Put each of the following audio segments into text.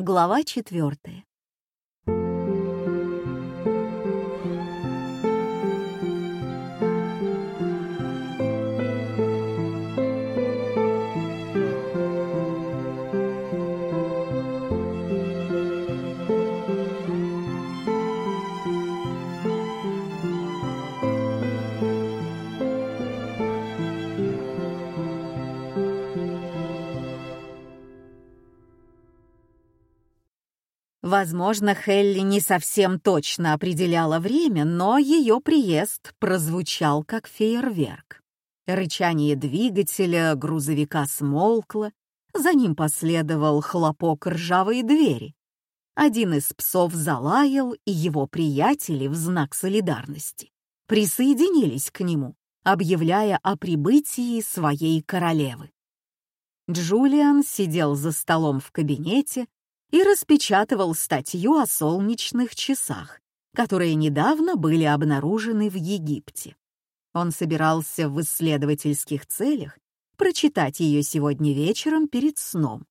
Глава четвертая. Возможно, Хелли не совсем точно определяла время, но ее приезд прозвучал как фейерверк. Рычание двигателя грузовика смолкло, за ним последовал хлопок ржавой двери. Один из псов залаял, и его приятели в знак солидарности присоединились к нему, объявляя о прибытии своей королевы. Джулиан сидел за столом в кабинете, и распечатывал статью о солнечных часах, которые недавно были обнаружены в Египте. Он собирался в исследовательских целях прочитать ее сегодня вечером перед сном.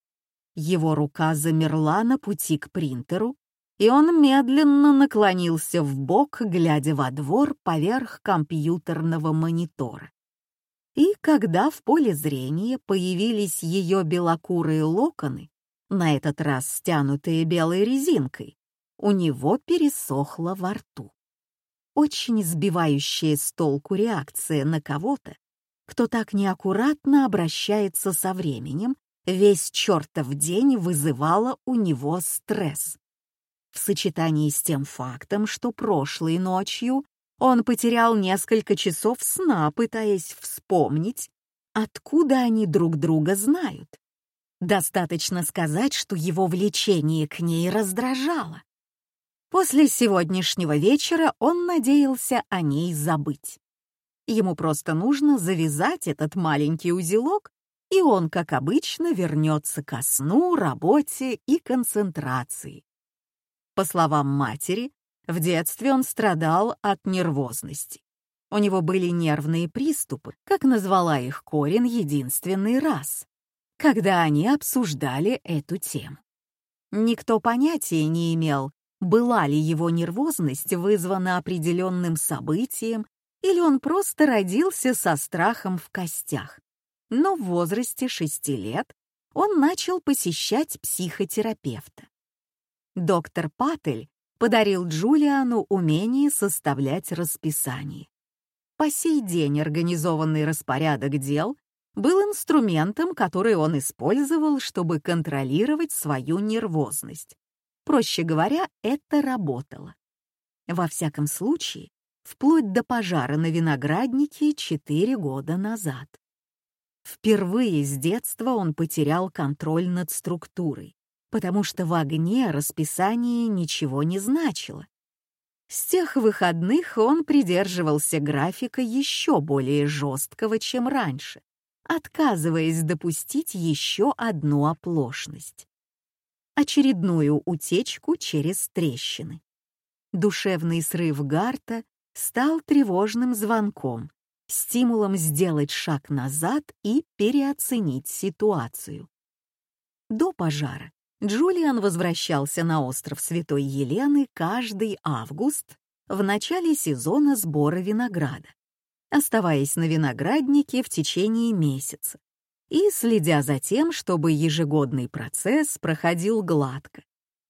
Его рука замерла на пути к принтеру, и он медленно наклонился в бок, глядя во двор поверх компьютерного монитора. И когда в поле зрения появились ее белокурые локоны, на этот раз стянутые белой резинкой, у него пересохло во рту. Очень сбивающая с толку реакция на кого-то, кто так неаккуратно обращается со временем, весь чертов день вызывала у него стресс. В сочетании с тем фактом, что прошлой ночью он потерял несколько часов сна, пытаясь вспомнить, откуда они друг друга знают. Достаточно сказать, что его влечение к ней раздражало. После сегодняшнего вечера он надеялся о ней забыть. Ему просто нужно завязать этот маленький узелок, и он, как обычно, вернется ко сну, работе и концентрации. По словам матери, в детстве он страдал от нервозности. У него были нервные приступы, как назвала их Корин единственный раз когда они обсуждали эту тему. Никто понятия не имел, была ли его нервозность вызвана определенным событием или он просто родился со страхом в костях. Но в возрасте шести лет он начал посещать психотерапевта. Доктор Паттель подарил Джулиану умение составлять расписание. По сей день организованный распорядок дел был инструментом, который он использовал, чтобы контролировать свою нервозность. Проще говоря, это работало. Во всяком случае, вплоть до пожара на винограднике четыре года назад. Впервые с детства он потерял контроль над структурой, потому что в огне расписание ничего не значило. С тех выходных он придерживался графика еще более жесткого, чем раньше, отказываясь допустить еще одну оплошность. Очередную утечку через трещины. Душевный срыв Гарта стал тревожным звонком, стимулом сделать шаг назад и переоценить ситуацию. До пожара Джулиан возвращался на остров Святой Елены каждый август в начале сезона сбора винограда оставаясь на винограднике в течение месяца и следя за тем, чтобы ежегодный процесс проходил гладко,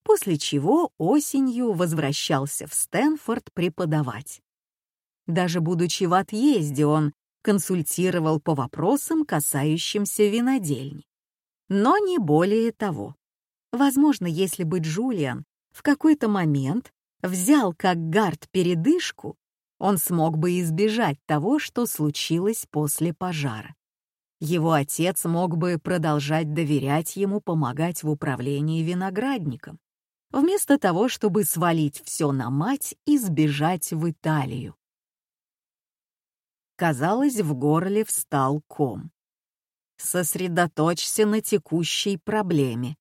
после чего осенью возвращался в Стэнфорд преподавать. Даже будучи в отъезде, он консультировал по вопросам, касающимся винодельни. Но не более того. Возможно, если бы Джулиан в какой-то момент взял как гард передышку он смог бы избежать того, что случилось после пожара. Его отец мог бы продолжать доверять ему помогать в управлении виноградником, вместо того, чтобы свалить все на мать и сбежать в Италию. Казалось, в горле встал ком. Сосредоточься на текущей проблеме.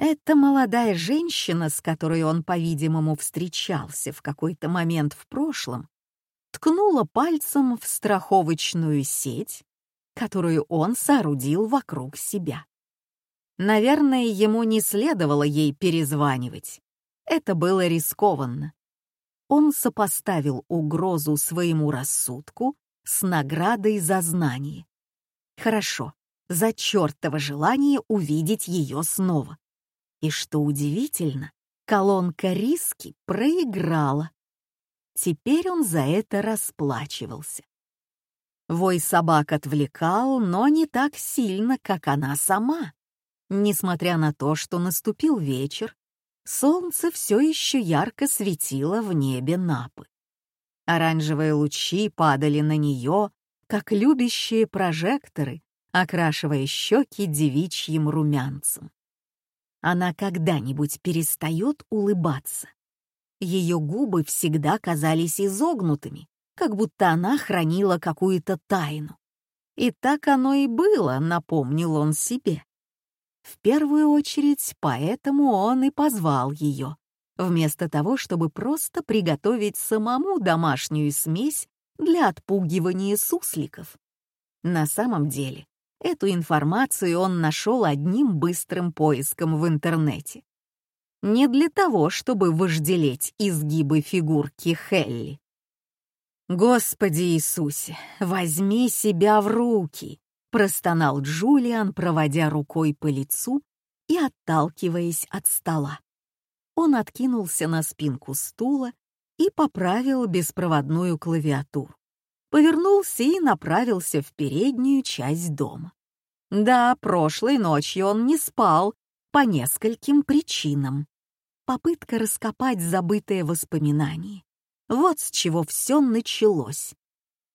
Эта молодая женщина, с которой он, по-видимому, встречался в какой-то момент в прошлом, ткнула пальцем в страховочную сеть, которую он соорудил вокруг себя. Наверное, ему не следовало ей перезванивать. Это было рискованно. Он сопоставил угрозу своему рассудку с наградой за знание. Хорошо, за чертово желание увидеть ее снова. И что удивительно, колонка риски проиграла. Теперь он за это расплачивался. Вой собак отвлекал, но не так сильно, как она сама. Несмотря на то, что наступил вечер, солнце все еще ярко светило в небе Напы. Оранжевые лучи падали на нее, как любящие прожекторы, окрашивая щеки девичьим румянцем. Она когда-нибудь перестает улыбаться. Ее губы всегда казались изогнутыми, как будто она хранила какую-то тайну. И так оно и было, напомнил он себе. В первую очередь, поэтому он и позвал ее, вместо того, чтобы просто приготовить самому домашнюю смесь для отпугивания сусликов. На самом деле, эту информацию он нашел одним быстрым поиском в интернете. Не для того, чтобы вожделеть изгибы фигурки Хелли. «Господи Иисусе, возьми себя в руки!» — простонал Джулиан, проводя рукой по лицу и отталкиваясь от стола. Он откинулся на спинку стула и поправил беспроводную клавиатуру. Повернулся и направился в переднюю часть дома. Да, прошлой ночью он не спал по нескольким причинам. Попытка раскопать забытые воспоминания вот с чего все началось.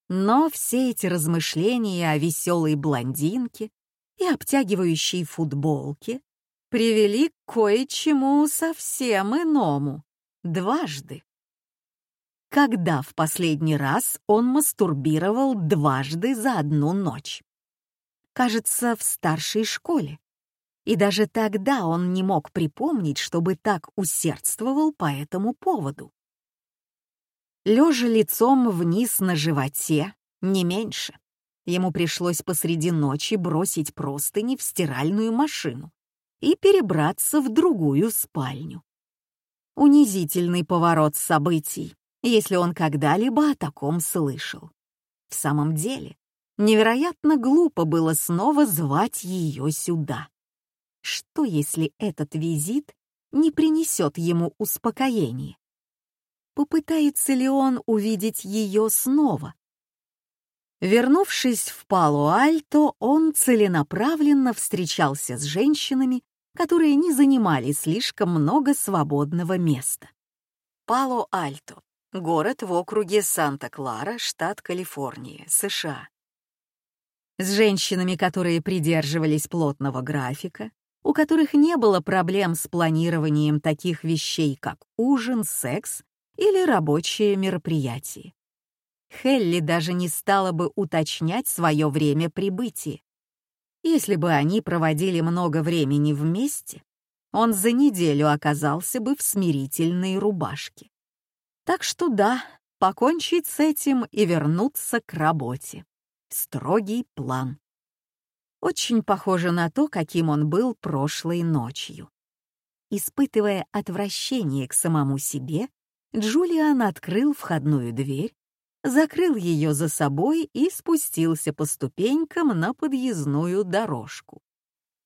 Но все эти размышления о веселой блондинке и обтягивающей футболке привели к кое-чему совсем иному. Дважды. Когда в последний раз он мастурбировал дважды за одну ночь? Кажется, в старшей школе. И даже тогда он не мог припомнить, чтобы так усердствовал по этому поводу лежа лицом вниз на животе, не меньше. Ему пришлось посреди ночи бросить простыни в стиральную машину и перебраться в другую спальню. Унизительный поворот событий, если он когда-либо о таком слышал. В самом деле, невероятно глупо было снова звать ее сюда. Что, если этот визит не принесет ему успокоения? попытается ли он увидеть ее снова. Вернувшись в Пало-Альто, он целенаправленно встречался с женщинами, которые не занимали слишком много свободного места. Пало-Альто — город в округе Санта-Клара, штат Калифорния, США. С женщинами, которые придерживались плотного графика, у которых не было проблем с планированием таких вещей, как ужин, секс или рабочее мероприятие. Хелли даже не стала бы уточнять свое время прибытия. Если бы они проводили много времени вместе, он за неделю оказался бы в смирительной рубашке. Так что да, покончить с этим и вернуться к работе. Строгий план. Очень похоже на то, каким он был прошлой ночью. Испытывая отвращение к самому себе, Джулиан открыл входную дверь, закрыл ее за собой и спустился по ступенькам на подъездную дорожку.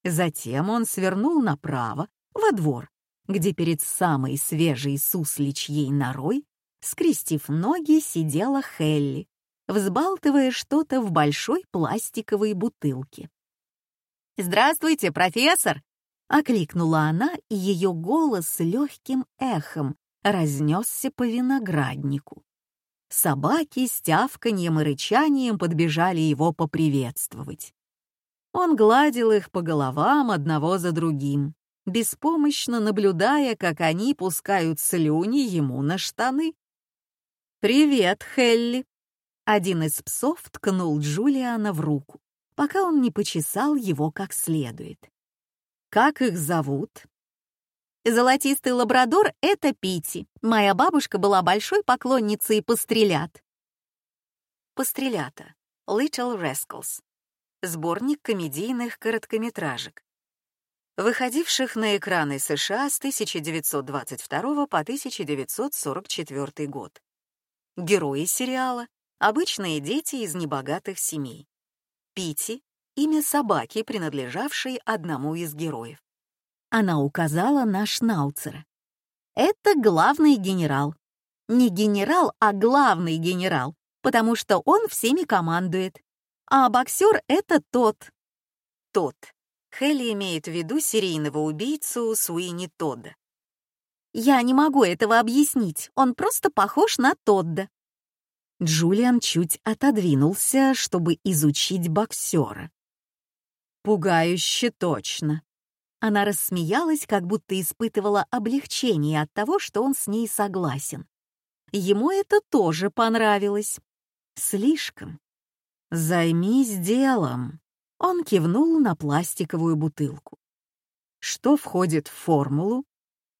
Затем он свернул направо, во двор, где перед самой свежей сусличьей норой, скрестив ноги, сидела Хелли, взбалтывая что-то в большой пластиковой бутылке. «Здравствуйте, профессор!» — окликнула она, и ее голос легким эхом разнесся по винограднику. Собаки с тявканьем и рычанием подбежали его поприветствовать. Он гладил их по головам одного за другим, беспомощно наблюдая, как они пускают слюни ему на штаны. «Привет, Хелли!» Один из псов ткнул Джулиана в руку, пока он не почесал его как следует. «Как их зовут?» Золотистый лабрадор — это Пити. Моя бабушка была большой поклонницей пострелят. Пострелята. Little Rascals. Сборник комедийных короткометражек. Выходивших на экраны США с 1922 по 1944 год. Герои сериала — обычные дети из небогатых семей. Пити — имя собаки, принадлежавшей одному из героев. Она указала на Шнауцера. Это главный генерал. Не генерал, а главный генерал, потому что он всеми командует. А боксер — это тот. Тот. Хелли имеет в виду серийного убийцу Суини Тодда. «Я не могу этого объяснить, он просто похож на Тодда». Джулиан чуть отодвинулся, чтобы изучить боксера. «Пугающе точно». Она рассмеялась, как будто испытывала облегчение от того, что он с ней согласен. Ему это тоже понравилось. Слишком. «Займись делом», он кивнул на пластиковую бутылку. Что входит в формулу?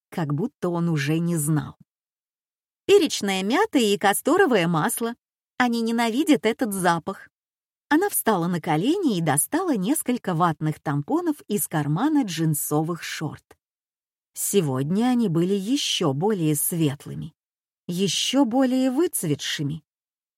Как будто он уже не знал. Перечная мята и касторовое масло. Они ненавидят этот запах. Она встала на колени и достала несколько ватных тампонов из кармана джинсовых шорт. Сегодня они были еще более светлыми, еще более выцветшими.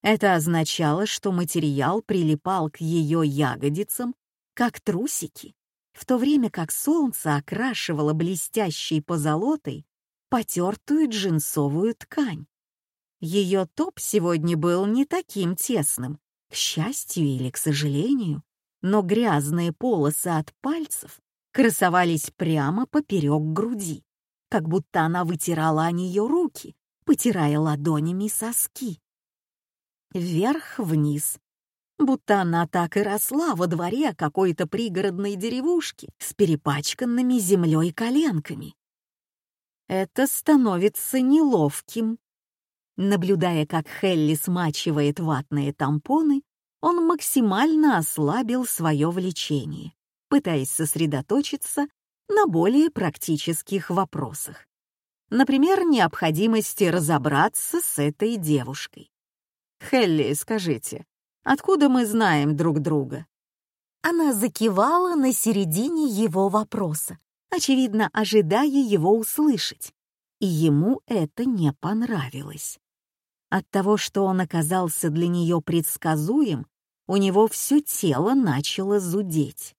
Это означало, что материал прилипал к ее ягодицам, как трусики, в то время как солнце окрашивало блестящей позолотой потертую джинсовую ткань. Ее топ сегодня был не таким тесным, к счастью или к сожалению, но грязные полосы от пальцев красовались прямо поперек груди, как будто она вытирала о нее руки, потирая ладонями соски вверх-вниз, будто она так и росла во дворе какой-то пригородной деревушки с перепачканными землей коленками. Это становится неловким. Наблюдая, как Хелли смачивает ватные тампоны, он максимально ослабил свое влечение, пытаясь сосредоточиться на более практических вопросах. Например, необходимости разобраться с этой девушкой. «Хелли, скажите, откуда мы знаем друг друга?» Она закивала на середине его вопроса, очевидно, ожидая его услышать. И ему это не понравилось. От того, что он оказался для нее предсказуем, у него все тело начало зудеть.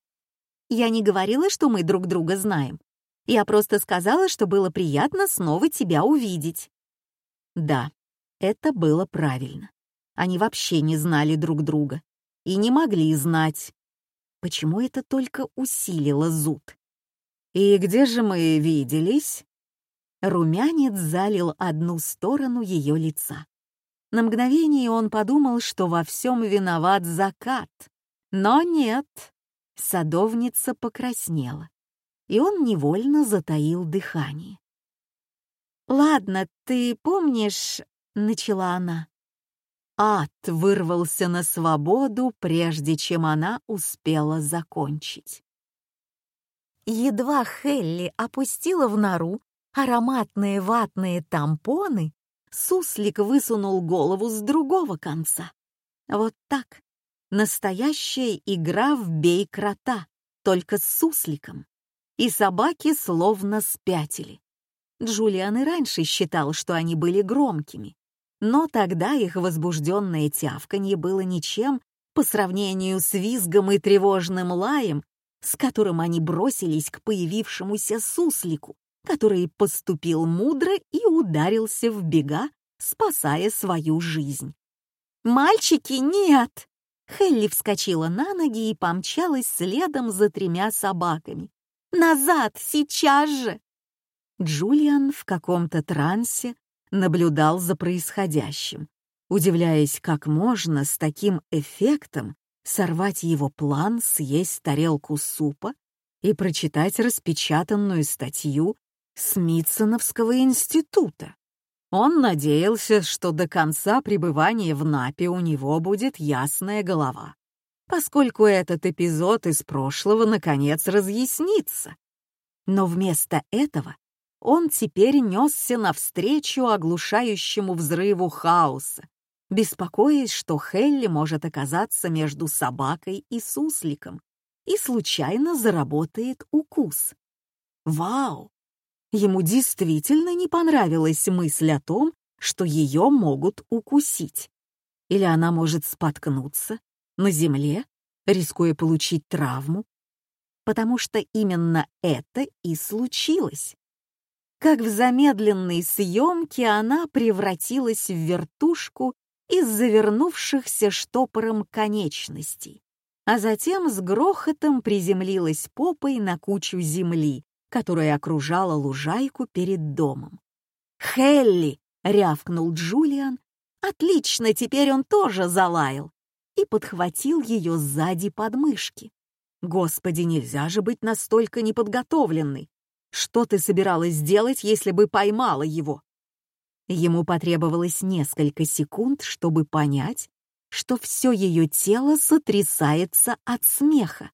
«Я не говорила, что мы друг друга знаем. Я просто сказала, что было приятно снова тебя увидеть». Да, это было правильно. Они вообще не знали друг друга и не могли знать. Почему это только усилило зуд? «И где же мы виделись?» Румянец залил одну сторону ее лица. На мгновение он подумал, что во всем виноват закат. Но нет, садовница покраснела, и он невольно затаил дыхание. «Ладно, ты помнишь...» — начала она. Ад вырвался на свободу, прежде чем она успела закончить. Едва Хелли опустила в нору ароматные ватные тампоны, суслик высунул голову с другого конца. Вот так. Настоящая игра в бей крота, только с сусликом. И собаки словно спятили. Джулиан и раньше считал, что они были громкими, но тогда их возбужденное тявканье было ничем по сравнению с визгом и тревожным лаем, с которым они бросились к появившемуся суслику, который поступил мудро и ударился в бега, спасая свою жизнь. «Мальчики, нет!» Хелли вскочила на ноги и помчалась следом за тремя собаками. «Назад, сейчас же!» Джулиан в каком-то трансе наблюдал за происходящим, удивляясь, как можно с таким эффектом сорвать его план съесть тарелку супа и прочитать распечатанную статью Смитсоновского института. Он надеялся, что до конца пребывания в Напе у него будет ясная голова, поскольку этот эпизод из прошлого наконец разъяснится. Но вместо этого он теперь несся навстречу оглушающему взрыву хаоса, беспокоясь, что Хелли может оказаться между собакой и сусликом и случайно заработает укус. Вау! Ему действительно не понравилась мысль о том, что ее могут укусить. Или она может споткнуться на земле, рискуя получить травму. Потому что именно это и случилось. Как в замедленной съемке она превратилась в вертушку из завернувшихся штопором конечностей, а затем с грохотом приземлилась попой на кучу земли, которая окружала лужайку перед домом. «Хелли!» — рявкнул Джулиан. «Отлично, теперь он тоже залаял!» и подхватил ее сзади подмышки. «Господи, нельзя же быть настолько неподготовленной! Что ты собиралась сделать, если бы поймала его?» Ему потребовалось несколько секунд, чтобы понять, что все ее тело сотрясается от смеха.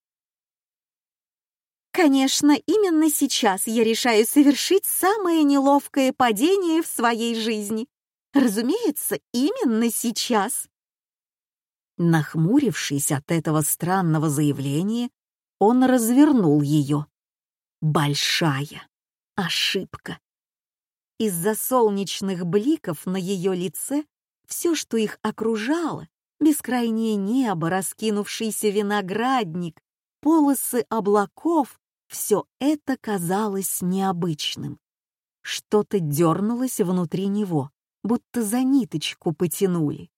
Конечно, именно сейчас я решаю совершить самое неловкое падение в своей жизни. Разумеется, именно сейчас. Нахмурившись от этого странного заявления, он развернул ее. Большая ошибка. Из-за солнечных бликов на ее лице все, что их окружало, бескрайнее небо, раскинувшийся виноградник, полосы облаков, все это казалось необычным. Что-то дернулось внутри него, будто за ниточку потянули.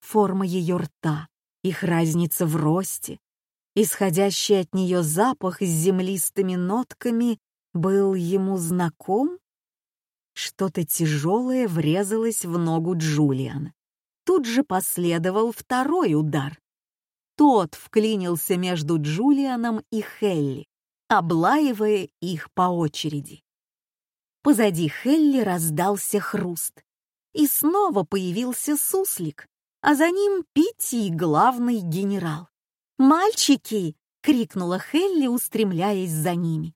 Форма ее рта, их разница в росте, исходящий от нее запах с землистыми нотками был ему знаком? Что-то тяжелое врезалось в ногу Джулиана. Тут же последовал второй удар. Тот вклинился между Джулианом и Хелли, облаивая их по очереди. Позади Хелли раздался хруст, и снова появился суслик, а за ним Питти и главный генерал. «Мальчики!» — крикнула Хелли, устремляясь за ними.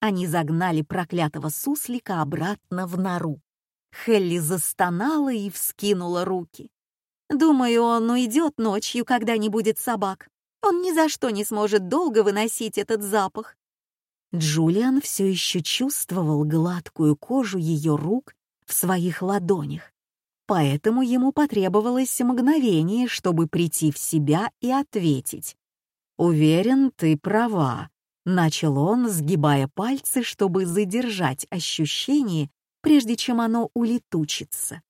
Они загнали проклятого суслика обратно в нору. Хелли застонала и вскинула руки. «Думаю, он уйдет ночью, когда не будет собак. Он ни за что не сможет долго выносить этот запах. Джулиан все еще чувствовал гладкую кожу ее рук в своих ладонях, поэтому ему потребовалось мгновение, чтобы прийти в себя и ответить. «Уверен, ты права», — начал он, сгибая пальцы, чтобы задержать ощущение, прежде чем оно улетучится.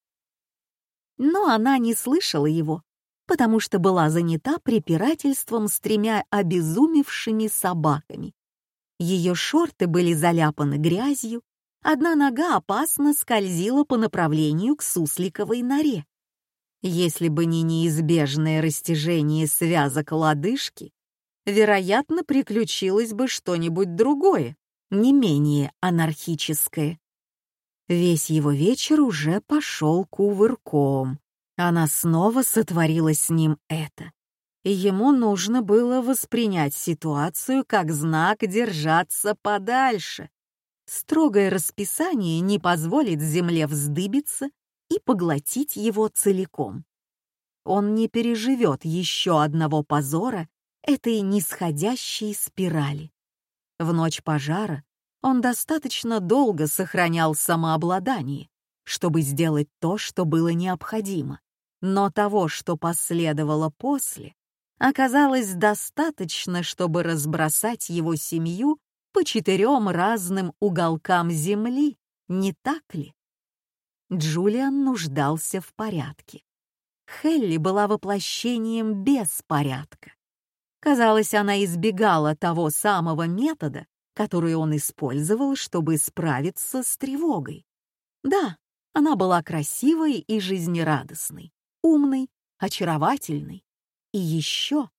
Но она не слышала его, потому что была занята препирательством с тремя обезумевшими собаками. Ее шорты были заляпаны грязью, одна нога опасно скользила по направлению к сусликовой норе. Если бы не неизбежное растяжение связок лодыжки, вероятно, приключилось бы что-нибудь другое, не менее анархическое. Весь его вечер уже пошел кувырком. Она снова сотворила с ним это и ему нужно было воспринять ситуацию как знак держаться подальше. Строгое расписание не позволит земле вздыбиться и поглотить его целиком. Он не переживет еще одного позора этой нисходящей спирали. В ночь пожара он достаточно долго сохранял самообладание, чтобы сделать то, что было необходимо. Но того, что последовало после, оказалось достаточно, чтобы разбросать его семью по четырем разным уголкам земли, не так ли? Джулиан нуждался в порядке. Хелли была воплощением беспорядка. Казалось, она избегала того самого метода, который он использовал, чтобы справиться с тревогой. Да, она была красивой и жизнерадостной, умной, очаровательной, и еще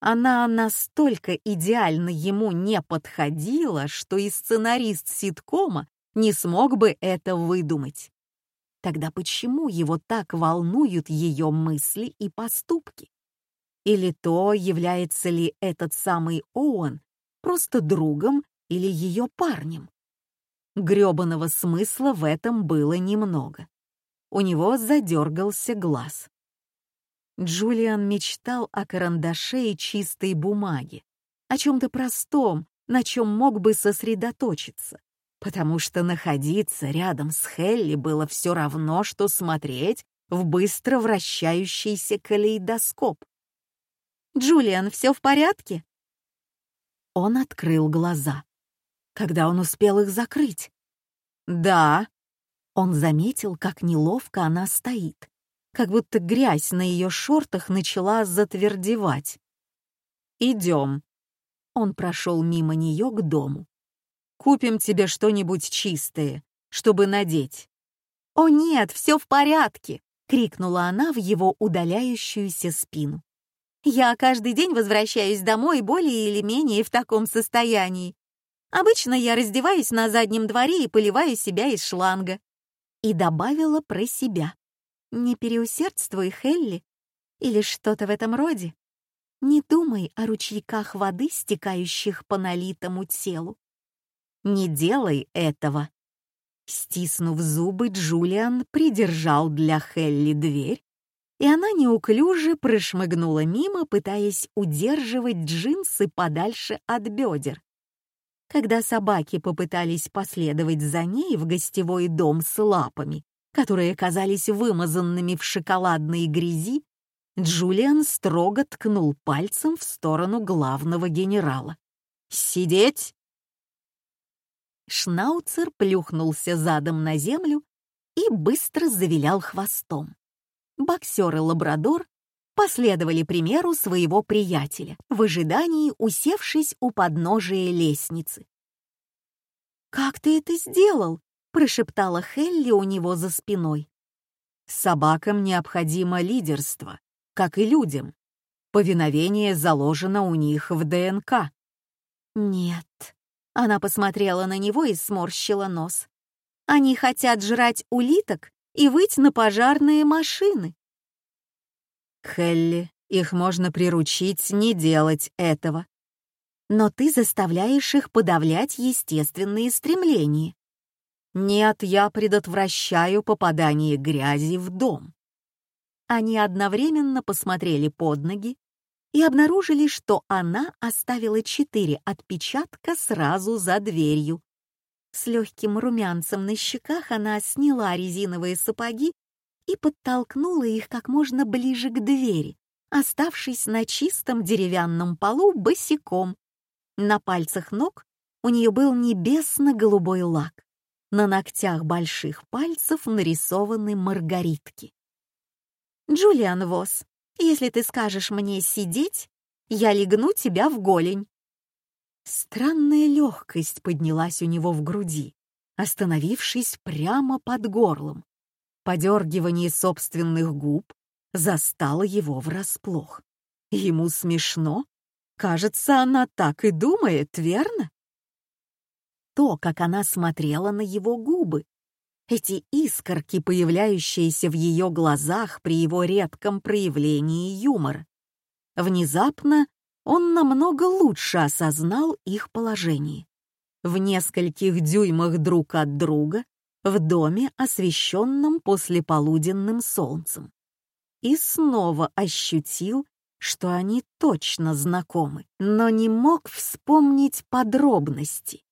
она настолько идеально ему не подходила, что и сценарист ситкома не смог бы это выдумать. Тогда почему его так волнуют ее мысли и поступки? Или то, является ли этот самый Оуэн просто другом или ее парнем? Грёбаного смысла в этом было немного. У него задергался глаз. Джулиан мечтал о карандаше и чистой бумаге, о чем-то простом, на чем мог бы сосредоточиться, потому что находиться рядом с Хелли было все равно, что смотреть в быстро вращающийся калейдоскоп. «Джулиан, все в порядке?» Он открыл глаза. Когда он успел их закрыть? «Да». Он заметил, как неловко она стоит, как будто грязь на ее шортах начала затвердевать. «Идем». Он прошел мимо нее к дому. «Купим тебе что-нибудь чистое, чтобы надеть». «О нет, все в порядке!» — крикнула она в его удаляющуюся спину. «Я каждый день возвращаюсь домой более или менее в таком состоянии. Обычно я раздеваюсь на заднем дворе и поливаю себя из шланга». И добавила про себя. «Не переусердствуй, Хелли, или что-то в этом роде. Не думай о ручейках воды, стекающих по налитому телу. Не делай этого». Стиснув зубы, Джулиан придержал для Хелли дверь, и она неуклюже прошмыгнула мимо, пытаясь удерживать джинсы подальше от бедер. Когда собаки попытались последовать за ней в гостевой дом с лапами, которые казались вымазанными в шоколадной грязи, Джулиан строго ткнул пальцем в сторону главного генерала. «Сидеть!» Шнауцер плюхнулся задом на землю и быстро завилял хвостом. Боксер и лабрадор последовали примеру своего приятеля, в ожидании усевшись у подножия лестницы. «Как ты это сделал?» — прошептала Хелли у него за спиной. «Собакам необходимо лидерство, как и людям. Повиновение заложено у них в ДНК». «Нет», — она посмотрела на него и сморщила нос. «Они хотят жрать улиток и выть на пожарные машины». Хелли, их можно приручить не делать этого. Но ты заставляешь их подавлять естественные стремления. Нет, я предотвращаю попадание грязи в дом. Они одновременно посмотрели под ноги и обнаружили, что она оставила четыре отпечатка сразу за дверью. С легким румянцем на щеках она сняла резиновые сапоги и подтолкнула их как можно ближе к двери, оставшись на чистом деревянном полу босиком. На пальцах ног у нее был небесно-голубой лак. На ногтях больших пальцев нарисованы маргаритки. «Джулиан Восс, если ты скажешь мне сидеть, я легну тебя в голень». Странная легкость поднялась у него в груди, остановившись прямо под горлом. Подергивание собственных губ застало его врасплох. Ему смешно. Кажется, она так и думает, верно? То, как она смотрела на его губы, эти искорки, появляющиеся в ее глазах при его редком проявлении юмора. Внезапно он намного лучше осознал их положение. В нескольких дюймах друг от друга в доме, освещенном послеполуденным солнцем. И снова ощутил, что они точно знакомы, но не мог вспомнить подробности.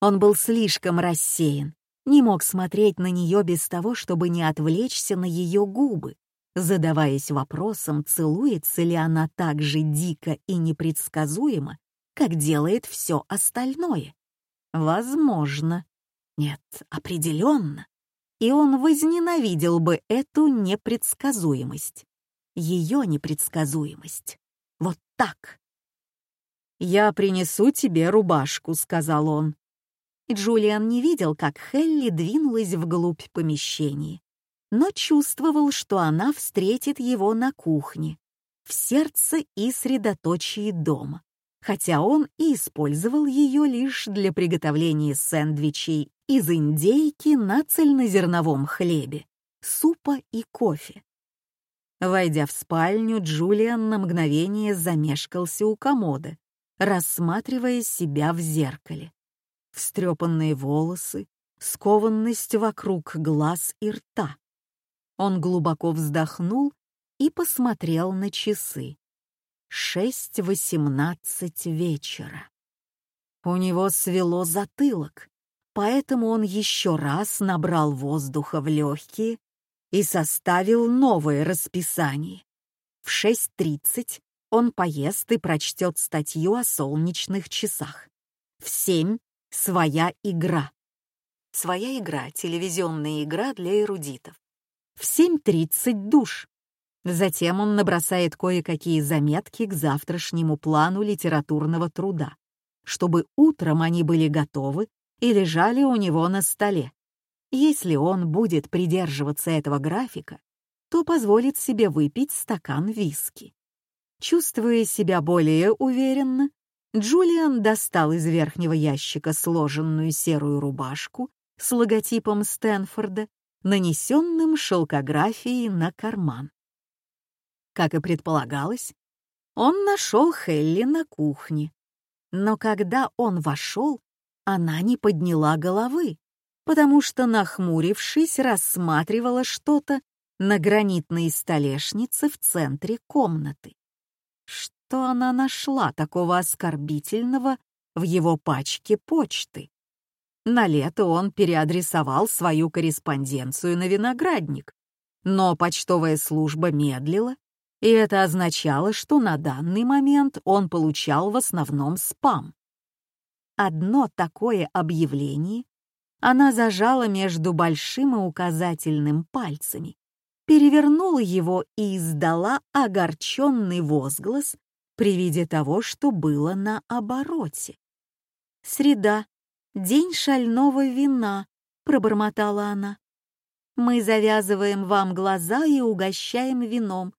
Он был слишком рассеян, не мог смотреть на нее без того, чтобы не отвлечься на ее губы, задаваясь вопросом, целуется ли она так же дико и непредсказуемо, как делает все остальное. Возможно. Нет, определенно. И он возненавидел бы эту непредсказуемость. Ее непредсказуемость. Вот так. «Я принесу тебе рубашку», — сказал он. Джулиан не видел, как Хелли двинулась вглубь помещения, но чувствовал, что она встретит его на кухне, в сердце и средоточии дома, хотя он и использовал ее лишь для приготовления сэндвичей из индейки на цельнозерновом хлебе, супа и кофе. Войдя в спальню, Джулиан на мгновение замешкался у комода, рассматривая себя в зеркале. Встрепанные волосы, скованность вокруг глаз и рта. Он глубоко вздохнул и посмотрел на часы. Шесть восемнадцать вечера. У него свело затылок, поэтому он еще раз набрал воздуха в легкие и составил новое расписание. В 6.30 он поест и прочтет статью о солнечных часах. В 7 — своя игра. Своя игра — телевизионная игра для эрудитов. В 7.30 душ. Затем он набросает кое-какие заметки к завтрашнему плану литературного труда, чтобы утром они были готовы и лежали у него на столе. Если он будет придерживаться этого графика, то позволит себе выпить стакан виски. Чувствуя себя более уверенно, Джулиан достал из верхнего ящика сложенную серую рубашку с логотипом Стэнфорда, нанесенным шелкографией на карман. Как и предполагалось, он нашел Хелли на кухне. Но когда он вошел, она не подняла головы, потому что, нахмурившись, рассматривала что-то на гранитной столешнице в центре комнаты. Что она нашла такого оскорбительного в его пачке почты? На лето он переадресовал свою корреспонденцию на виноградник, но почтовая служба медлила, и это означало, что на данный момент он получал в основном спам. Одно такое объявление она зажала между большим и указательным пальцами, перевернула его и издала огорченный возглас при виде того, что было на обороте. «Среда, день шального вина», — пробормотала она. «Мы завязываем вам глаза и угощаем вином.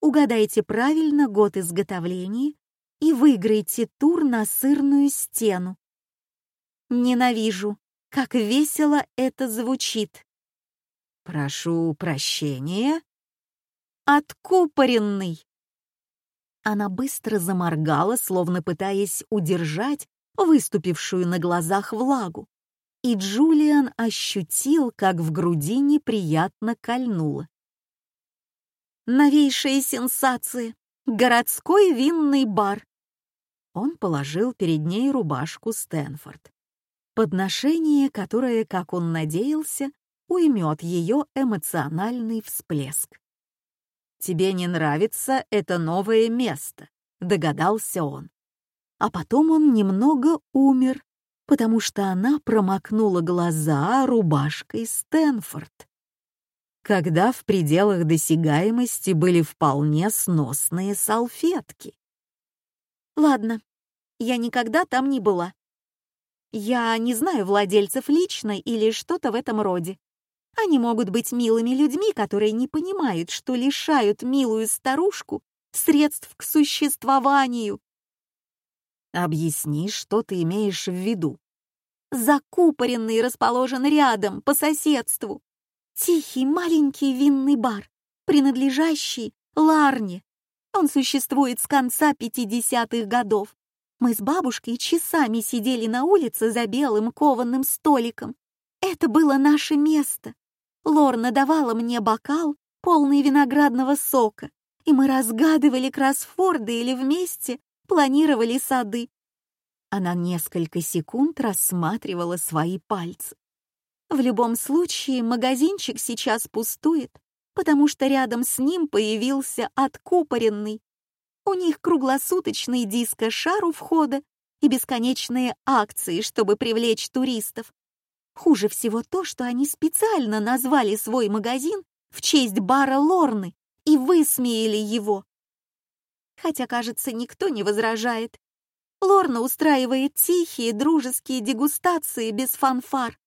Угадайте правильно год изготовления и выиграйте тур на сырную стену. Ненавижу, как весело это звучит. Прошу прощения. Откупоренный. Она быстро заморгала, словно пытаясь удержать выступившую на глазах влагу. И Джулиан ощутил, как в груди неприятно кольнуло. Новейшая сенсация! Городской винный бар. Он положил перед ней рубашку Стэнфорд. Подношение, которое, как он надеялся, уймет ее эмоциональный всплеск. «Тебе не нравится это новое место», — догадался он. А потом он немного умер, потому что она промокнула глаза рубашкой Стэнфорд когда в пределах досягаемости были вполне сносные салфетки. Ладно, я никогда там не была. Я не знаю владельцев лично или что-то в этом роде. Они могут быть милыми людьми, которые не понимают, что лишают милую старушку средств к существованию. Объясни, что ты имеешь в виду. Закупоренный расположен рядом, по соседству. Тихий маленький винный бар, принадлежащий Ларне. Он существует с конца 50-х годов. Мы с бабушкой часами сидели на улице за белым кованым столиком. Это было наше место. Лорна давала мне бокал, полный виноградного сока, и мы разгадывали кроссфорды или вместе планировали сады. Она несколько секунд рассматривала свои пальцы. В любом случае, магазинчик сейчас пустует, потому что рядом с ним появился откупоренный. У них круглосуточный диско-шар у входа и бесконечные акции, чтобы привлечь туристов. Хуже всего то, что они специально назвали свой магазин в честь бара Лорны и высмеяли его. Хотя, кажется, никто не возражает. Лорна устраивает тихие дружеские дегустации без фанфар.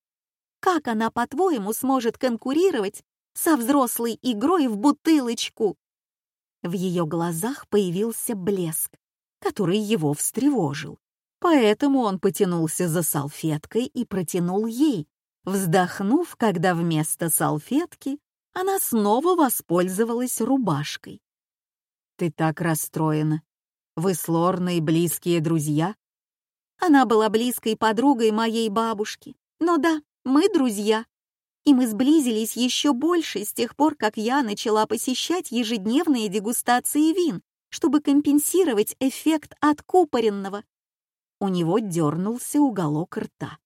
Как она, по-твоему, сможет конкурировать со взрослой игрой в бутылочку? В ее глазах появился блеск, который его встревожил. Поэтому он потянулся за салфеткой и протянул ей, вздохнув, когда вместо салфетки она снова воспользовалась рубашкой. «Ты так расстроена. Вы с Лорной близкие друзья?» Она была близкой подругой моей бабушки. Но да, мы друзья. И мы сблизились еще больше с тех пор, как я начала посещать ежедневные дегустации вин, чтобы компенсировать эффект откупоренного. У него дернулся уголок рта.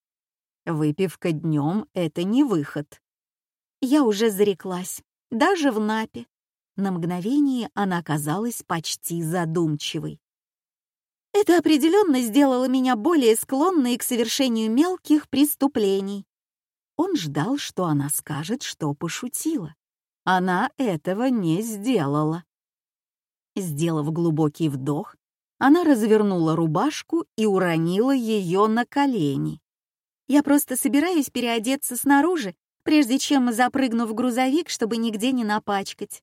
Выпивка днем — это не выход. Я уже зареклась, даже в напе. На мгновение она казалась почти задумчивой. Это определенно сделало меня более склонной к совершению мелких преступлений. Он ждал, что она скажет, что пошутила. Она этого не сделала. Сделав глубокий вдох, она развернула рубашку и уронила ее на колени. Я просто собираюсь переодеться снаружи, прежде чем запрыгну в грузовик, чтобы нигде не напачкать.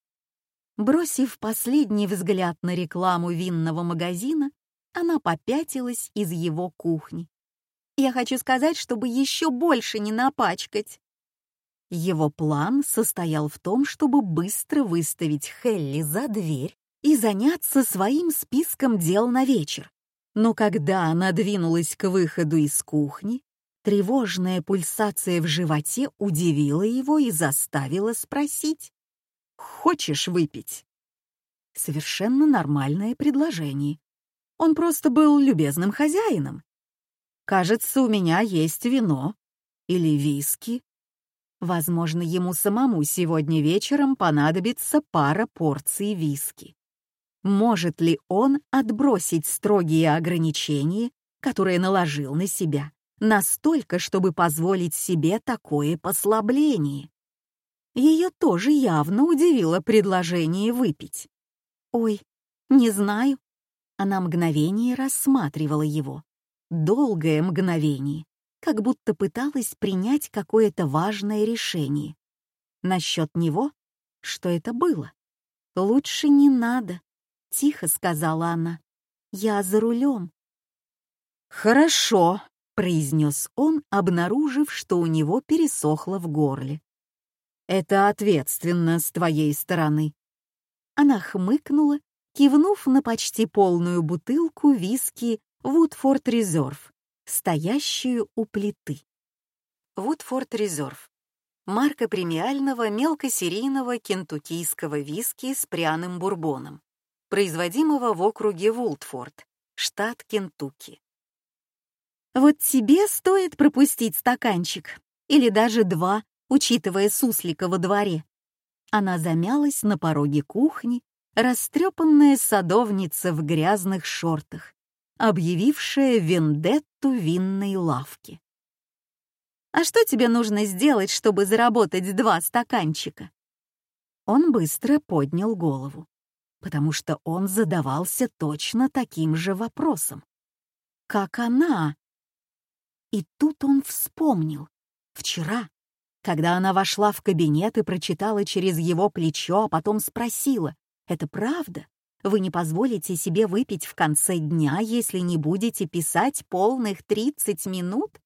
Бросив последний взгляд на рекламу винного магазина, она попятилась из его кухни. Я хочу сказать, чтобы еще больше не напачкать. Его план состоял в том, чтобы быстро выставить Хелли за дверь и заняться своим списком дел на вечер. Но когда она двинулась к выходу из кухни, Тревожная пульсация в животе удивила его и заставила спросить. «Хочешь выпить?» Совершенно нормальное предложение. Он просто был любезным хозяином. «Кажется, у меня есть вино. Или виски». Возможно, ему самому сегодня вечером понадобится пара порций виски. Может ли он отбросить строгие ограничения, которые наложил на себя, настолько, чтобы позволить себе такое послабление. Ее тоже явно удивило предложение выпить. «Ой, не знаю». Она мгновение рассматривала его. Долгое мгновение, как будто пыталась принять какое-то важное решение. Насчет него, что это было? «Лучше не надо», — тихо сказала она. «Я за рулем». «Хорошо», — произнес он, обнаружив, что у него пересохло в горле. «Это ответственно с твоей стороны». Она хмыкнула, кивнув на почти полную бутылку виски «Вудфорд Резерв», стоящую у плиты. «Вудфорд Резерв» — марка премиального мелкосерийного кентуккийского виски с пряным бурбоном, производимого в округе Вултфорд, штат Кентукки. Вот тебе стоит пропустить стаканчик, или даже два, учитывая суслика во дворе. Она замялась на пороге кухни, растрепанная садовница в грязных шортах, объявившая вендетту винной лавки. «А что тебе нужно сделать, чтобы заработать два стаканчика?» Он быстро поднял голову, потому что он задавался точно таким же вопросом. Как она и тут он вспомнил. Вчера, когда она вошла в кабинет и прочитала через его плечо, а потом спросила, «Это правда? Вы не позволите себе выпить в конце дня, если не будете писать полных 30 минут?»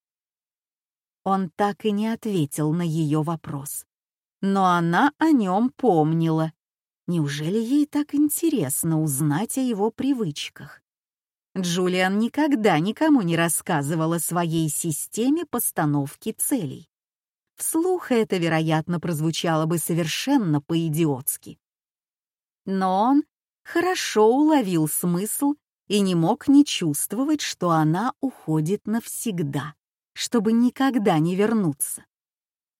Он так и не ответил на ее вопрос. Но она о нем помнила. Неужели ей так интересно узнать о его привычках? Джулиан никогда никому не рассказывал о своей системе постановки целей. Вслух это, вероятно, прозвучало бы совершенно по-идиотски. Но он хорошо уловил смысл и не мог не чувствовать, что она уходит навсегда, чтобы никогда не вернуться.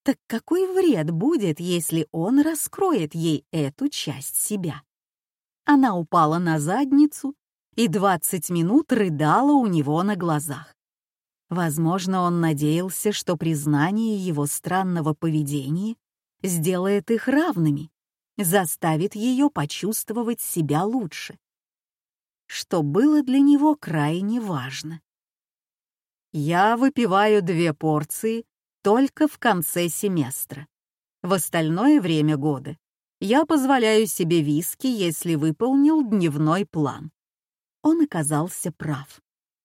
Так какой вред будет, если он раскроет ей эту часть себя? Она упала на задницу и 20 минут рыдала у него на глазах. Возможно, он надеялся, что признание его странного поведения сделает их равными, заставит ее почувствовать себя лучше, что было для него крайне важно. «Я выпиваю две порции только в конце семестра. В остальное время года я позволяю себе виски, если выполнил дневной план он оказался прав.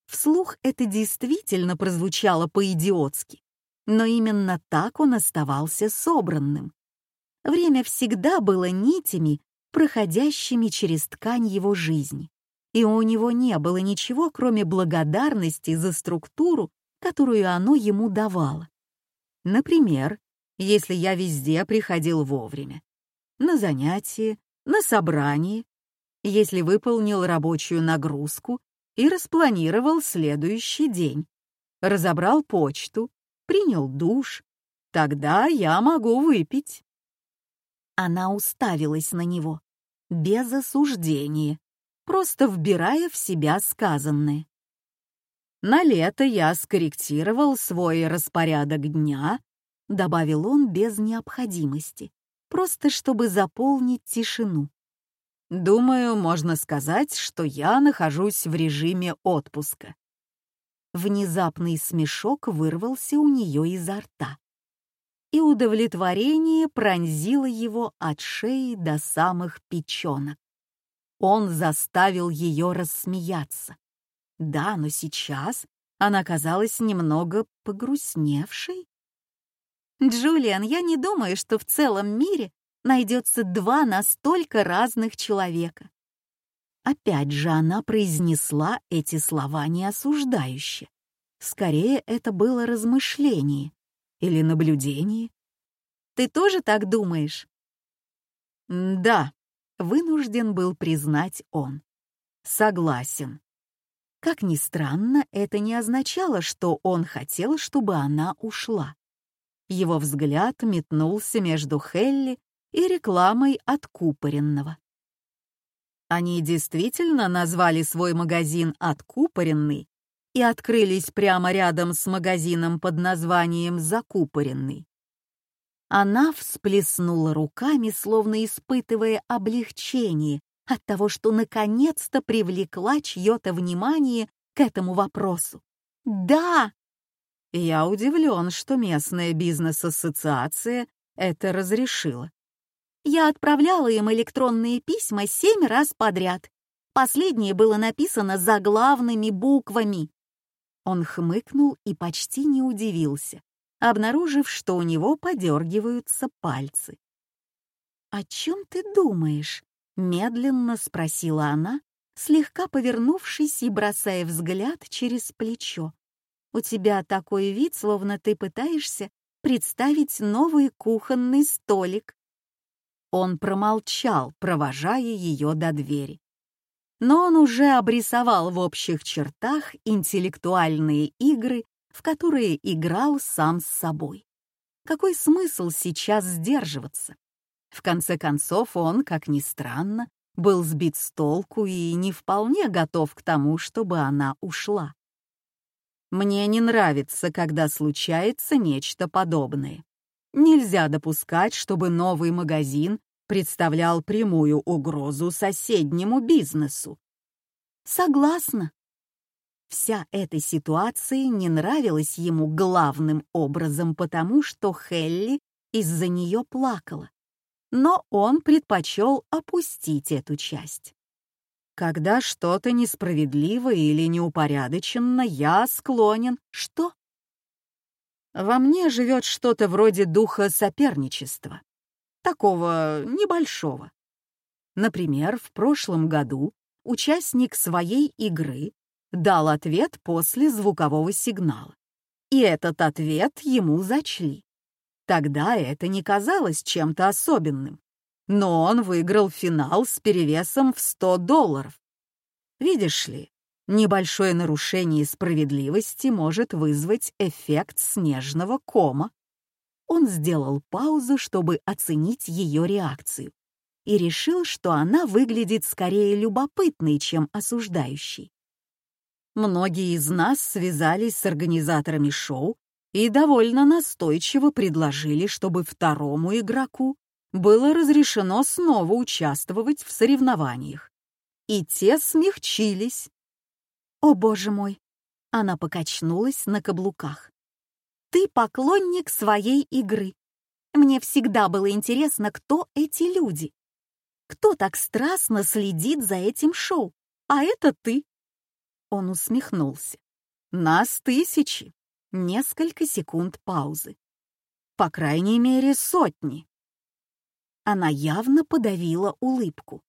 Вслух это действительно прозвучало по-идиотски, но именно так он оставался собранным. Время всегда было нитями, проходящими через ткань его жизни, и у него не было ничего, кроме благодарности за структуру, которую оно ему давало. Например, если я везде приходил вовремя. На занятия, на собрания, если выполнил рабочую нагрузку и распланировал следующий день. Разобрал почту, принял душ. Тогда я могу выпить. Она уставилась на него, без осуждения, просто вбирая в себя сказанное. На лето я скорректировал свой распорядок дня, добавил он без необходимости, просто чтобы заполнить тишину. Думаю, можно сказать, что я нахожусь в режиме отпуска. Внезапный смешок вырвался у нее изо рта. И удовлетворение пронзило его от шеи до самых печенок. Он заставил ее рассмеяться. Да, но сейчас она казалась немного погрустневшей. «Джулиан, я не думаю, что в целом мире найдется два настолько разных человека». Опять же она произнесла эти слова неосуждающе. Скорее, это было размышление или наблюдение. «Ты тоже так думаешь?» «Да», — вынужден был признать он. «Согласен». Как ни странно, это не означало, что он хотел, чтобы она ушла. Его взгляд метнулся между Хелли и рекламой откупоренного. Они действительно назвали свой магазин «Откупоренный» и открылись прямо рядом с магазином под названием «Закупоренный». Она всплеснула руками, словно испытывая облегчение от того, что наконец-то привлекла чье-то внимание к этому вопросу. «Да!» Я удивлен, что местная бизнес-ассоциация это разрешила. Я отправляла им электронные письма семь раз подряд. Последнее было написано заглавными буквами. Он хмыкнул и почти не удивился, обнаружив, что у него подергиваются пальцы. «О чем ты думаешь?» Медленно спросила она, слегка повернувшись и бросая взгляд через плечо. «У тебя такой вид, словно ты пытаешься представить новый кухонный столик». Он промолчал, провожая ее до двери. Но он уже обрисовал в общих чертах интеллектуальные игры, в которые играл сам с собой. Какой смысл сейчас сдерживаться? В конце концов, он, как ни странно, был сбит с толку и не вполне готов к тому, чтобы она ушла. Мне не нравится, когда случается нечто подобное. Нельзя допускать, чтобы новый магазин представлял прямую угрозу соседнему бизнесу. Согласна. Вся эта ситуация не нравилась ему главным образом потому, что Хелли из-за нее плакала но он предпочел опустить эту часть. Когда что-то несправедливо или неупорядоченно, я склонен... Что? Во мне живет что-то вроде духа соперничества. Такого небольшого. Например, в прошлом году участник своей игры дал ответ после звукового сигнала. И этот ответ ему зачли. Тогда это не казалось чем-то особенным. Но он выиграл финал с перевесом в 100 долларов. Видишь ли, небольшое нарушение справедливости может вызвать эффект снежного кома. Он сделал паузу, чтобы оценить ее реакцию, и решил, что она выглядит скорее любопытной, чем осуждающей. Многие из нас связались с организаторами шоу и довольно настойчиво предложили, чтобы второму игроку было разрешено снова участвовать в соревнованиях. И те смягчились. «О, боже мой!» Она покачнулась на каблуках. «Ты поклонник своей игры. Мне всегда было интересно, кто эти люди. Кто так страстно следит за этим шоу? А это ты!» Он усмехнулся. «Нас тысячи. Несколько секунд паузы. По крайней мере, сотни. Она явно подавила улыбку.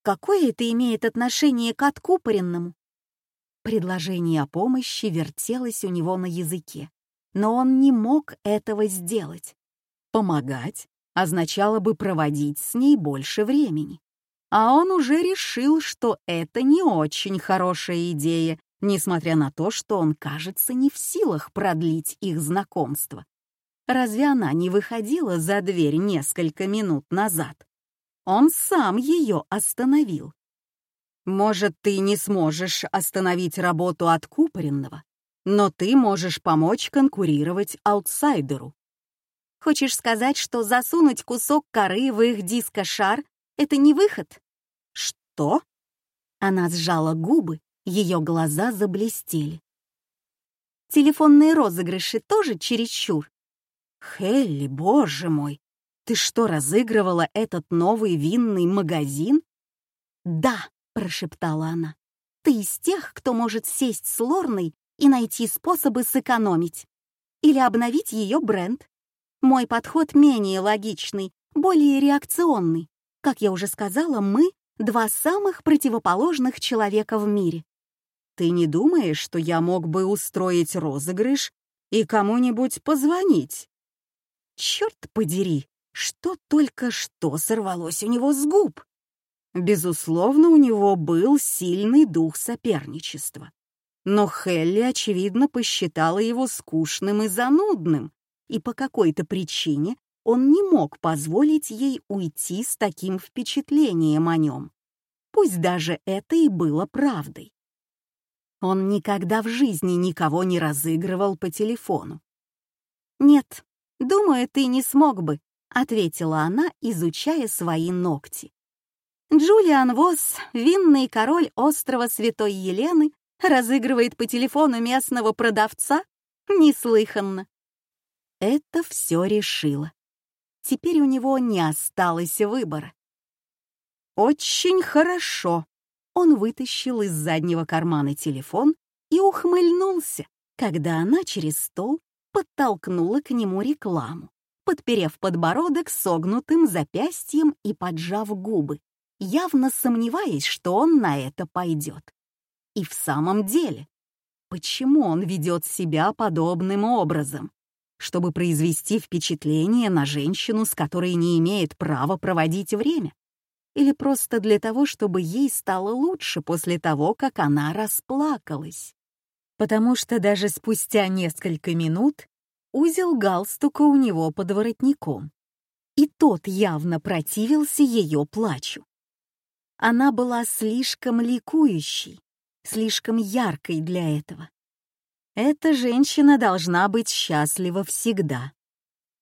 Какое это имеет отношение к откупоренному? Предложение о помощи вертелось у него на языке, но он не мог этого сделать. Помогать означало бы проводить с ней больше времени. а он уже решил, что это не очень хорошая идея, несмотря на то, что он, кажется, не в силах продлить их знакомство. Разве она не выходила за дверь несколько минут назад? Он сам ее остановил. Может, ты не сможешь остановить работу откупоренного, но ты можешь помочь конкурировать аутсайдеру. Хочешь сказать, что засунуть кусок коры в их дискошар — это не выход? Что? Она сжала губы, ее глаза заблестели. Телефонные розыгрыши тоже чересчур. Хелли, боже мой, ты что, разыгрывала этот новый винный магазин? Да, прошептала она. «Ты из тех, кто может сесть с Лорной и найти способы сэкономить. Или обновить ее бренд. Мой подход менее логичный, более реакционный. Как я уже сказала, мы — два самых противоположных человека в мире. Ты не думаешь, что я мог бы устроить розыгрыш и кому-нибудь позвонить? Черт подери, что только что сорвалось у него с губ. Безусловно, у него был сильный дух соперничества. Но Хелли, очевидно, посчитала его скучным и занудным, и по какой-то причине он не мог позволить ей уйти с таким впечатлением о нем. Пусть даже это и было правдой. Он никогда в жизни никого не разыгрывал по телефону. «Нет, думаю, ты не смог бы», — ответила она, изучая свои ногти. Джулиан Восс, винный король острова Святой Елены, разыгрывает по телефону местного продавца? Неслыханно. Это все решило. Теперь у него не осталось выбора. Очень хорошо. Он вытащил из заднего кармана телефон и ухмыльнулся, когда она через стол подтолкнула к нему рекламу, подперев подбородок согнутым запястьем и поджав губы явно сомневаясь, что он на это пойдет. И в самом деле, почему он ведет себя подобным образом? Чтобы произвести впечатление на женщину, с которой не имеет права проводить время? Или просто для того, чтобы ей стало лучше после того, как она расплакалась? Потому что даже спустя несколько минут узел галстука у него под воротником. И тот явно противился ее плачу. Она была слишком ликующей, слишком яркой для этого. Эта женщина должна быть счастлива всегда.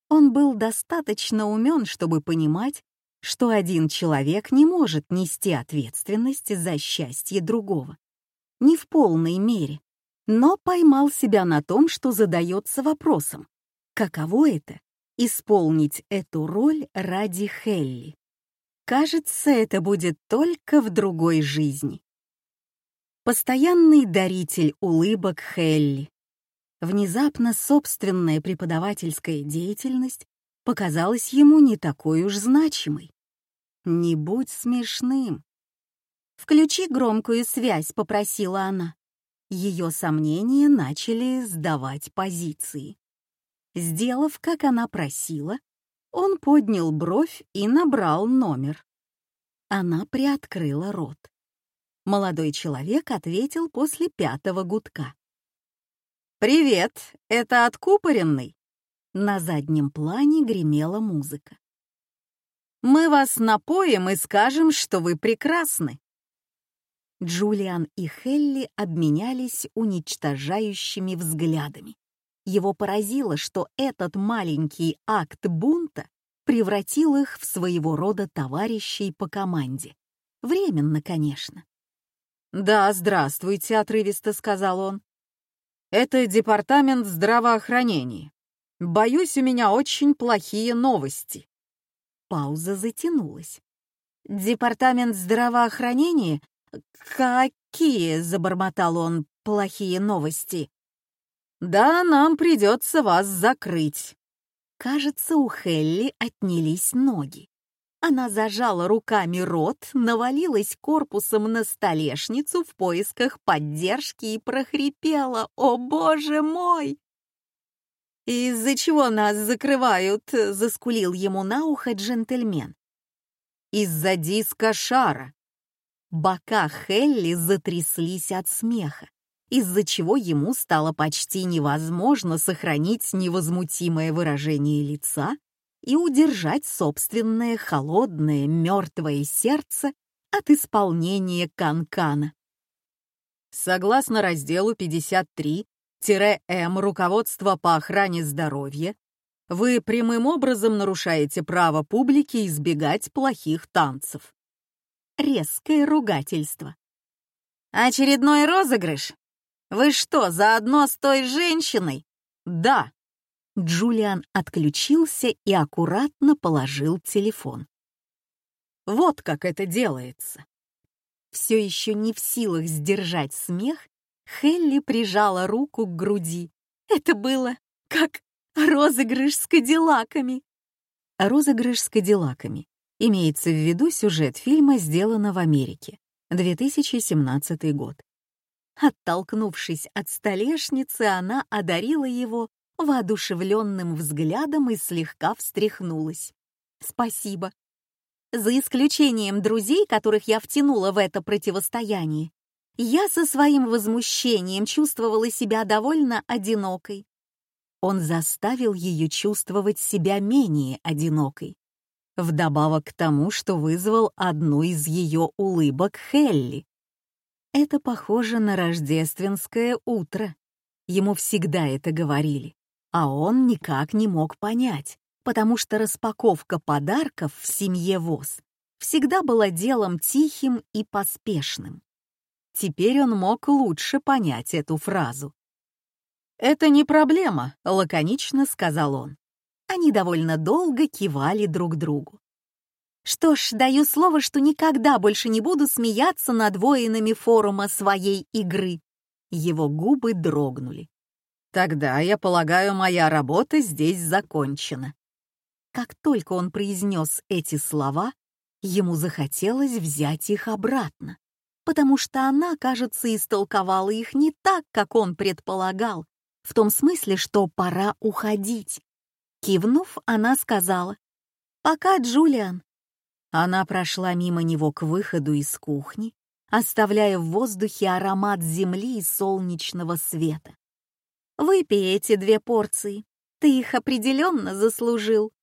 Он был достаточно умен, чтобы понимать, что один человек не может нести ответственность за счастье другого. Не в полной мере, но поймал себя на том, что задается вопросом, каково это — исполнить эту роль ради Хелли. Кажется, это будет только в другой жизни. Постоянный даритель улыбок Хелли. Внезапно собственная преподавательская деятельность показалась ему не такой уж значимой. «Не будь смешным». «Включи громкую связь», — попросила она. Ее сомнения начали сдавать позиции. Сделав, как она просила, он поднял бровь и набрал номер. Она приоткрыла рот. Молодой человек ответил после пятого гудка. «Привет, это откупоренный?» На заднем плане гремела музыка. «Мы вас напоим и скажем, что вы прекрасны». Джулиан и Хелли обменялись уничтожающими взглядами. Его поразило, что этот маленький акт бунта превратил их в своего рода товарищей по команде. Временно, конечно. «Да, здравствуйте», — отрывисто сказал он. «Это департамент здравоохранения. Боюсь, у меня очень плохие новости». Пауза затянулась. «Департамент здравоохранения? Какие?» — забормотал он. «Плохие новости?» «Да, нам придется вас закрыть». Кажется, у Хелли отнялись ноги. Она зажала руками рот, навалилась корпусом на столешницу в поисках поддержки и прохрипела «О, боже мой!» «Из-за чего нас закрывают?» — заскулил ему на ухо джентльмен. из-за диска шара. Бока Хелли затряслись от смеха, из-за чего ему стало почти невозможно сохранить невозмутимое выражение лица и удержать собственное холодное, мертвое сердце от исполнения канкана. Согласно разделу 53-М руководства по охране здоровья, вы прямым образом нарушаете право публики избегать плохих танцев. Резкое ругательство. Очередной розыгрыш? Вы что, заодно с той женщиной? Да. Джулиан отключился и аккуратно положил телефон. Вот как это делается. Все еще не в силах сдержать смех, Хелли прижала руку к груди. Это было как розыгрыш с кадиллаками. Розыгрыш с кадиллаками. Имеется в виду сюжет фильма «Сделано в Америке», 2017 год. Оттолкнувшись от столешницы, она одарила его воодушевленным взглядом и слегка встряхнулась. «Спасибо. За исключением друзей, которых я втянула в это противостояние, я со своим возмущением чувствовала себя довольно одинокой. Он заставил ее чувствовать себя менее одинокой. Вдобавок к тому, что вызвал одну из ее улыбок Хелли. Это похоже на рождественское утро. Ему всегда это говорили, а он никак не мог понять, потому что распаковка подарков в семье ВОЗ всегда была делом тихим и поспешным. Теперь он мог лучше понять эту фразу. «Это не проблема», — лаконично сказал он. Они довольно долго кивали друг другу. «Что ж, даю слово, что никогда больше не буду смеяться над воинами форума своей игры». Его губы дрогнули. «Тогда, я полагаю, моя работа здесь закончена». Как только он произнес эти слова, ему захотелось взять их обратно, потому что она, кажется, истолковала их не так, как он предполагал, в том смысле, что пора уходить. Кивнув, она сказала «Пока, Джулиан». Она прошла мимо него к выходу из кухни, оставляя в воздухе аромат земли и солнечного света. «Выпей эти две порции, ты их определенно заслужил».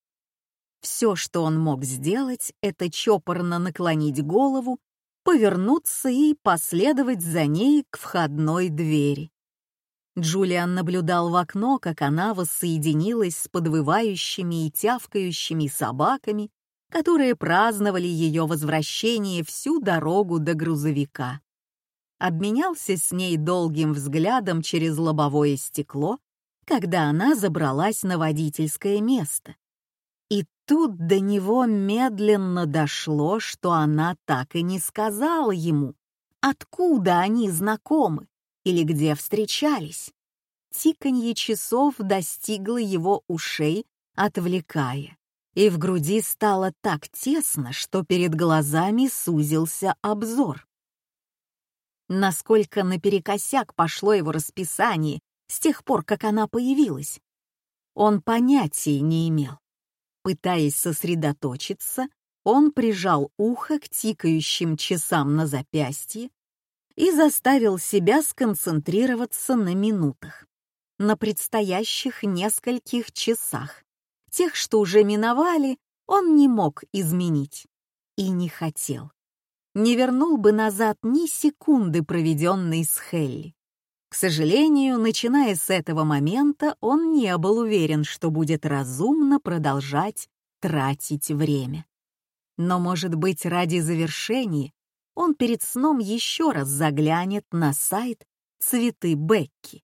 Все, что он мог сделать, это чопорно наклонить голову, повернуться и последовать за ней к входной двери. Джулиан наблюдал в окно, как она воссоединилась с подвывающими и тявкающими собаками, которые праздновали ее возвращение всю дорогу до грузовика. Обменялся с ней долгим взглядом через лобовое стекло, когда она забралась на водительское место. Тут до него медленно дошло, что она так и не сказала ему, откуда они знакомы или где встречались. Тиканье часов достигло его ушей, отвлекая, и в груди стало так тесно, что перед глазами сузился обзор. Насколько наперекосяк пошло его расписание с тех пор, как она появилась, он понятия не имел. Пытаясь сосредоточиться, он прижал ухо к тикающим часам на запястье и заставил себя сконцентрироваться на минутах, на предстоящих нескольких часах. Тех, что уже миновали, он не мог изменить и не хотел. Не вернул бы назад ни секунды, проведенной с Хелли. К сожалению, начиная с этого момента, он не был уверен, что будет разумно продолжать тратить время. Но, может быть, ради завершения он перед сном еще раз заглянет на сайт «Цветы Бекки».